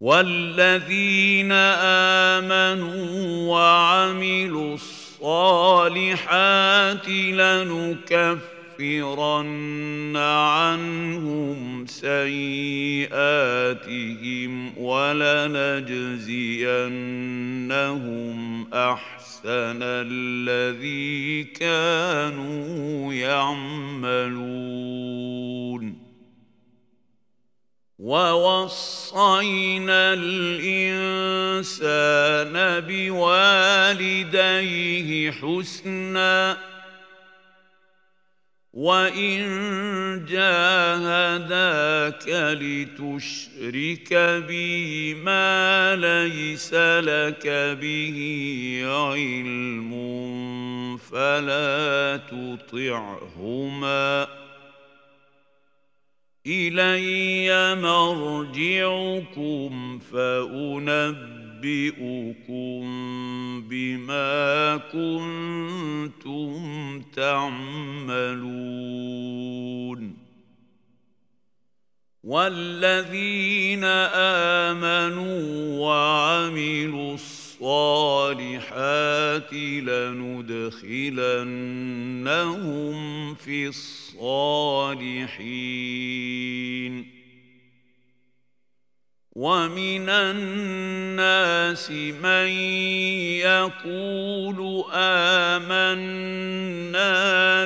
والذين امنوا وعملوا الصالحات لنكفرن عنهم سيئاتهم ولنجزينهم احسن الذي كانوا يعملون ووصينا الانسان بوالديه حسنا وان جاهداك لتشرك بي ما ليس لك به علم فلا تطعهما إلي مرجعكم فأنبئكم بما كنتم تعملون. والذين امنوا وعملوا الصالحات لندخلنهم في الصالحين ومن الناس من يقول امنا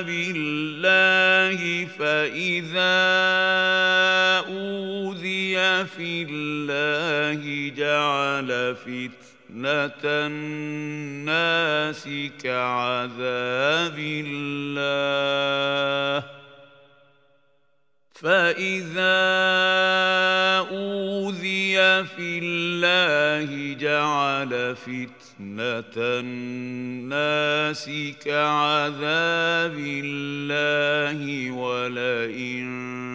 بالله اوذي في الله جعل فتنة الناس كعذاب الله. فإذا أوذي في الله جعل فتنة الناس كعذاب الله ولئن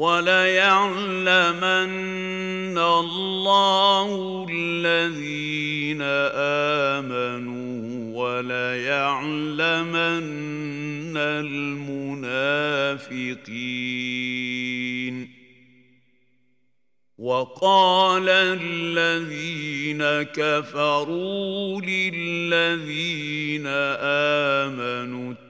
وليعلمن الله الذين آمنوا وليعلمن المنافقين. وقال الذين كفروا للذين آمنوا